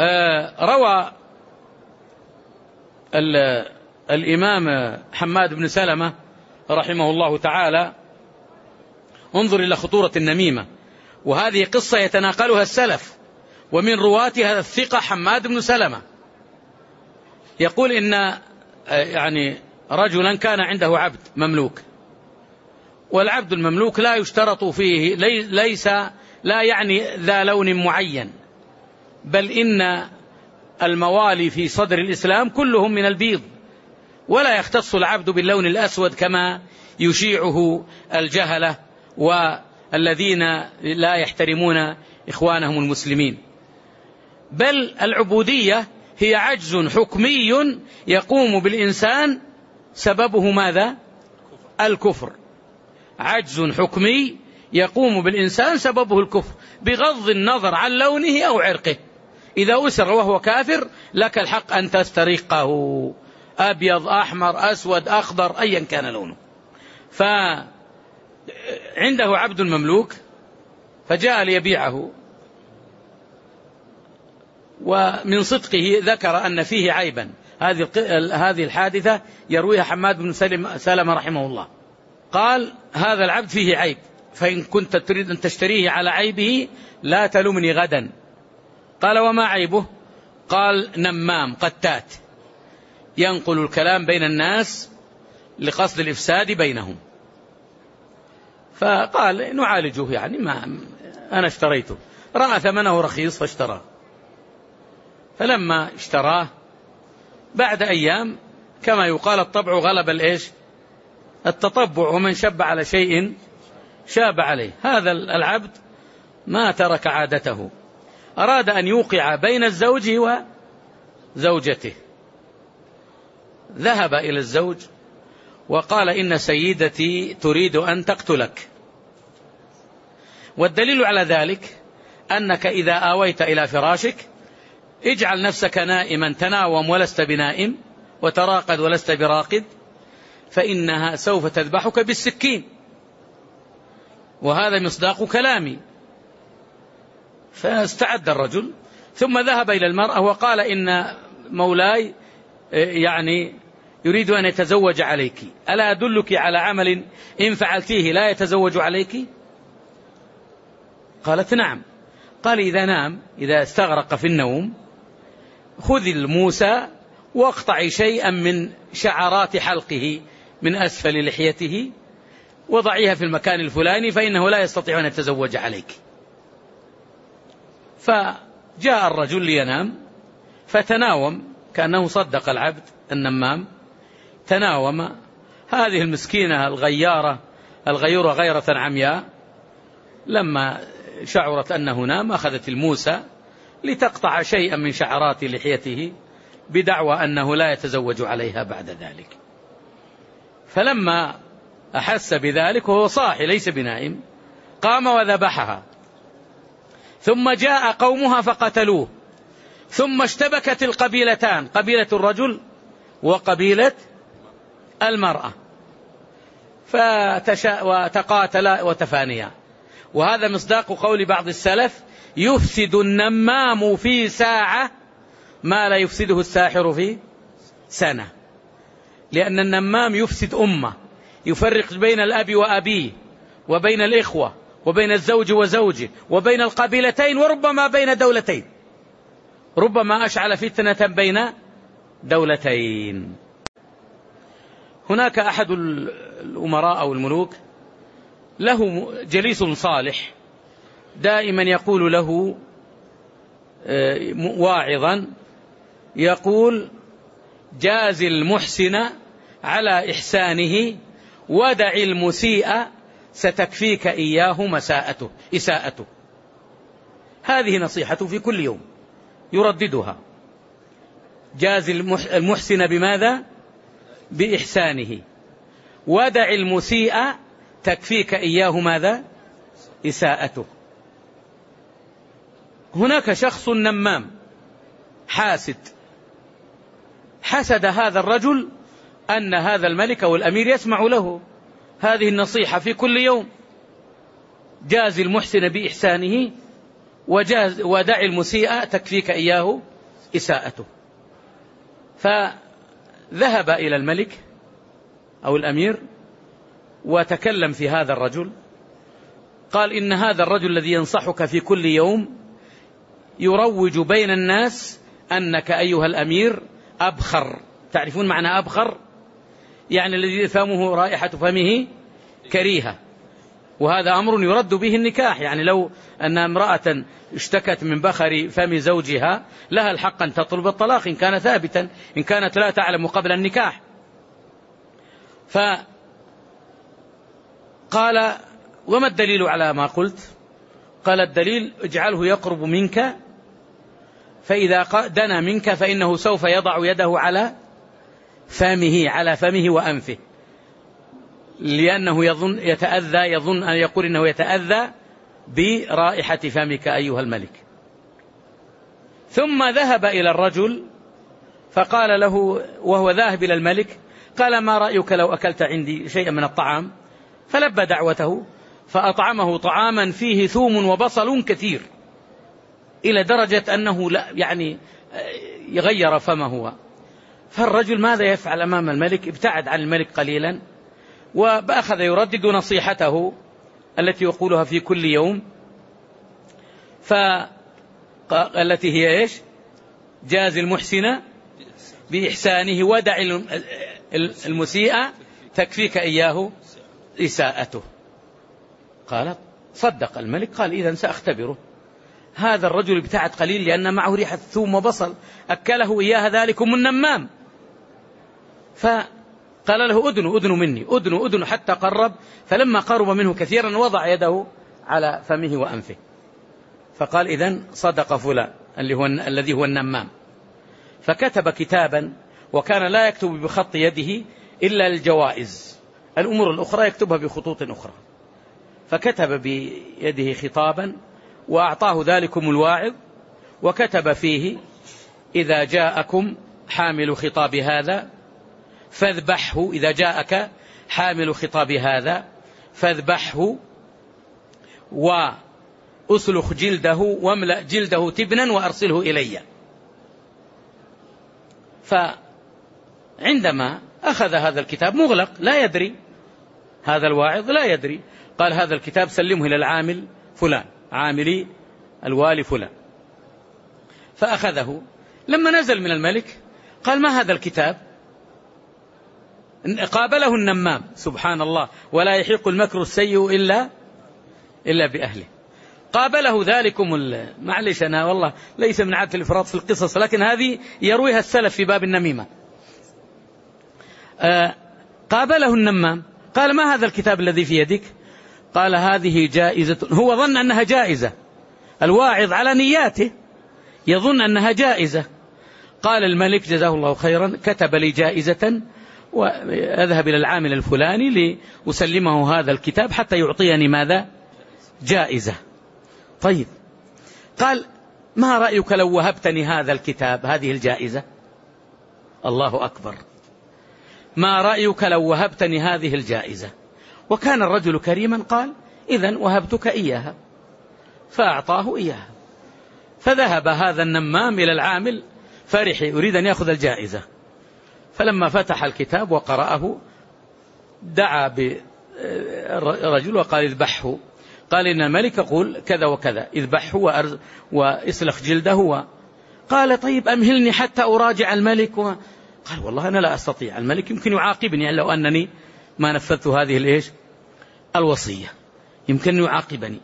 آه روى الإمام حماد بن سلمة رحمه الله تعالى انظر إلى خطورة النميمة. وهذه قصة يتناقلها السلف ومن رواتها الثقة حماد بن سلمة. يقول إن آه، يعني رجلا كان عنده عبد مملوك. والعبد المملوك لا يشترط فيه ليس لا يعني ذا لون معين. بل إن الموالي في صدر الإسلام كلهم من البيض. ولا يختص العبد باللون الأسود كما يشيعه الجهلة والذين لا يحترمون إخوانهم المسلمين. بل العبودية هي عجز حكمي يقوم بالإنسان. سببه ماذا؟ الكفر. عجز حكمي يقوم بالإنسان سببه الكفر. بغض النظر عن لونه أو عرقه. إذا أسر وهو كافر لك الحق أن تسترقه أبيض أحمر أسود أخضر أيا كان لونه. فعنده عبد مملوك فجاء ليبيعه. ومن صدقه ذكر أن فيه عيبا. هذه هذه الحادثة يرويها حماد بن سلمة رحمه الله. قال هذا العبد فيه عيب. فإن كنت تريد أن تشتريه على عيبه لا تلومني غدا. قال وما عيبه؟ قال نمام قتات. ينقل الكلام بين الناس لقصد الإفساد بينهم. فقال نعالجه يعني ما أنا اشتريته. رأى ثمنه رخيص فاشتراه. فلما اشتراه بعد أيام كما يقال الطبع غلب الإيش؟ التطبع ومن شب على شيء شاب عليه. هذا العبد ما ترك عادته. أراد أن يوقع بين الزوج وزوجته. ذهب إلى الزوج وقال إن سيدتي تريد أن تقتلك. والدليل على ذلك أنك إذا آويت إلى فراشك اجعل نفسك نائما تناوم ولست بنائم وتراقد ولست براقد فإنها سوف تذبحك بالسكين. وهذا مصداق كلامي. فاستعد الرجل ثم ذهب إلى المرأة وقال إن مولاي يعني يريد أن يتزوج عليك. ألا أدلك على عمل إن فعلتيه لا يتزوج عليك؟ قالت نعم. قال إذا نام إذا استغرق في النوم خذ الموسى واقطعي شيئا من شعرات حلقه من أسفل لحيته وضعيها في المكان الفلاني فإنه لا يستطيع أن يتزوج عليك. فجاء الرجل لينام فتناوم كأنه صدق العبد النمام تناوم. هذه المسكينة الغيارة الغيورة غيرة عمياء. لما شعرت أنه نام أخذت الموسى لتقطع شيئا من شعرات لحيته بدعوى أنه لا يتزوج عليها بعد ذلك. فلما أحس بذلك وهو صاحي ليس بنائم قام وذبحها. ثم جاء قومها فقتلوه. ثم اشتبكت القبيلتان قبيلة الرجل وقبيلة المرأة. فتشا وتقاتلا وتفانيا. وهذا مصداق قول بعض السلف يفسد النمام في ساعة ما لا يفسده الساحر في سنة. لأن النمام يفسد أمة يفرق بين الأب وأبيه وبين الإخوة. وبين الزوج وزوجه وبين القبيلتين وربما بين دولتين. ربما أشعل فتنة بين دولتين. هناك أحد الأمراء أو الملوك له جليس صالح دائما يقول له آه، واعظا يقول جاز المحسن على إحسانه ودع المسيء ستكفيك إياه مساءته إساءته. هذه نصيحته في كل يوم يرددها. جاز المحسن بماذا؟ بإحسانه. ودع المسيء تكفيك إياه ماذا؟ إساءته. هناك شخص نمام حاسد. حسد هذا الرجل أن هذا الملك أو الأمير يسمع له. هذه النصيحة في كل يوم. جاز المحسن بإحسانه وجاز ودع المسيء تكفيك إياه إساءته. فذهب إلى الملك أو الأمير وتكلم في هذا الرجل. قال إن هذا الرجل الذي ينصحك في كل يوم يروج بين الناس أنك أيها الأمير أبخر. تعرفون معنى أبخر؟ يعني الذي فمه رائحة فمه كريهة. وهذا أمر يرد به النكاح. يعني لو أن امرأة اشتكت من بخر فم زوجها لها الحق أن تطلب الطلاق إن كان ثابتا إن كانت لا تعلم قبل النكاح. فقال وما الدليل على ما قلت؟ قال الدليل اجعله يقرب منك فإذا دنا منك فإنه سوف يضع يده على فمه على فمه وأنفه. لأنه يظن يتأذى يظن أن يقول إنه يتأذى برائحة فمك أيها الملك. ثم ذهب إلى الرجل فقال له وهو ذاهب إلى الملك قال ما رأيك لو أكلت عندي شيئا من الطعام؟ فلبى دعوته فأطعمه طعاما فيه ثوم وبصل كثير إلى درجة أنه لا يعني يغير فمه. فالرجل ماذا يفعل أمام الملك؟ ابتعد عن الملك قليلا وأخذ يردد نصيحته التي يقولها في كل يوم التي هي إيش؟ جاز المحسن بإحسانه ودع المسيء تكفيك إياه إساءته. قال صدق الملك قال إذا سأختبره. هذا الرجل ابتعد قليل لأن معه ريحة ثوم وبصل أكله إياها ذلكم النمام. فقال له أدنوا أدنوا مني أدنوا أدنوا حتى قرب فلما قرب منه كثيرا وضع يده على فمه وأنفه. فقال إذا صدق فلان اللي هو الذي هو النمام. فكتب كتابا وكان لا يكتب بخط يده إلا الجوائز. الأمور الأخرى يكتبها بخطوط أخرى. فكتب بيده خطابا وأعطاه ذلكم الواعظ وكتب فيه إذا جاءكم حامل خطاب هذا فاذبحه إذا جاءك حامل خطاب هذا فاذبحه وأسلخ جلده واملأ جلده تبنا وأرسله إلي. فعندما أخذ هذا الكتاب مغلق لا يدري هذا الواعظ لا يدري قال هذا الكتاب سلمه إلى العامل فلان عاملي الوالي فلان. فأخذه. لما نزل من الملك قال ما هذا الكتاب؟ قابله النمام. سبحان الله ولا يحيق المكر السيء إلا إلا بأهله. قابله ذلكم معلش أنا والله ليس من عادة الإفراط في القصص لكن هذه يرويها السلف في باب النميمة. آه قابله النمام. قال ما هذا الكتاب الذي في يدك؟ قال هذه جائزة. هو ظن أنها جائزة. الواعظ على نياته يظن أنها جائزة. قال الملك جزاه الله خيرا كتب لي جائزة وأذهب إلى العامل الفلاني لأسلمه هذا الكتاب حتى يعطيني ماذا؟ جائزة. طيب. قال ما رأيك لو وهبتني هذا الكتاب هذه الجائزة؟ الله أكبر. ما رأيك لو وهبتني هذه الجائزة؟ وكان الرجل كريما قال إذا وهبتك إياها. فأعطاه إياها. فذهب هذا النمام إلى العامل فرح يريد أن يأخذ الجائزة. فلما فتح الكتاب وقرأه دعا برجل وقال اذبحه. قال إن الملك يقول كذا وكذا اذبحه واسلخ جلده قال طيب أمهلني حتى أراجع الملك و... قال والله أنا لا أستطيع الملك يمكن يعاقبني يعني لو أنني ما نفذت هذه الإيش؟ الوصية يمكن يعاقبني.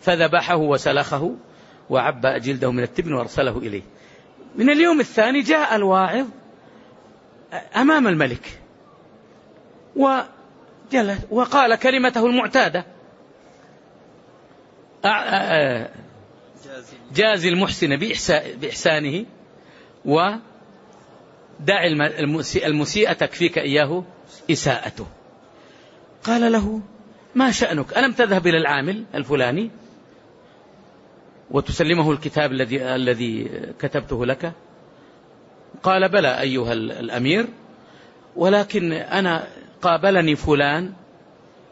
فذبحه وسلخه وعبى جلده من التبن وأرسله إليه. من اليوم الثاني جاء الواعظ أمام الملك. وقال كلمته المعتادة. جاز المحسن بإحسانه ودع المسيء تكفيك إياه إساءته. قال له ما شأنك؟ ألم تذهب إلى العامل الفلاني؟ وتسلمه الكتاب الذي الذي كتبته لك؟ قال بلى أيها الأمير ولكن أنا قابلني فلان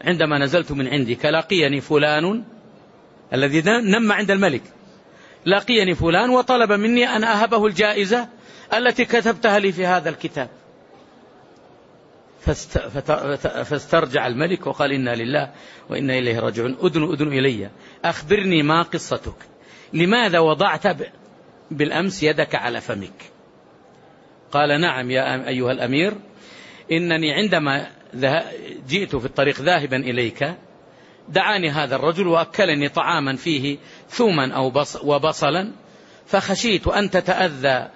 عندما نزلت من عندك لقيني فلان الذي نم عند الملك. لقيني فلان وطلب مني أن أهبه الجائزة التي كتبتها لي في هذا الكتاب. فاسترجع الملك وقال إنا لله وإنا إليه راجعون. أدن أدن إلي. أخبرني ما قصتك. لماذا وضعت بالأمس يدك على فمك؟ قال نعم يا أيها الأمير إنني عندما جئت في الطريق ذاهبا إليك دعاني هذا الرجل وأكلني طعاما فيه ثوما أو بص وبصلا فخشيت أن تتأذى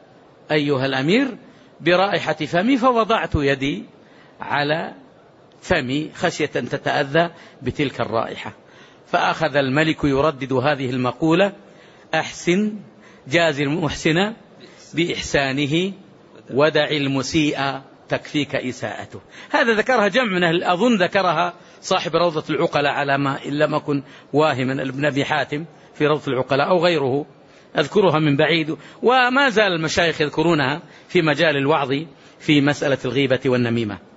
أيها الأمير برائحة فمي فوضعت يدي على فمي خشية أن تتأذى بتلك الرائحة. فأخذ الملك يردد هذه المقولة أحسن جاز المحسن بإحسانه ودع المسيء تكفيك إساءته. هذا ذكرها جمع من أهل أظن ذكرها صاحب روضة العقلاء على ما إن لم أكن واهما ابن أبي حاتم في روضة العقلاء أو غيره. أذكرها من بعيد. وما زال المشايخ يذكرونها في مجال الوعظ في مسألة الغيبة والنميمة.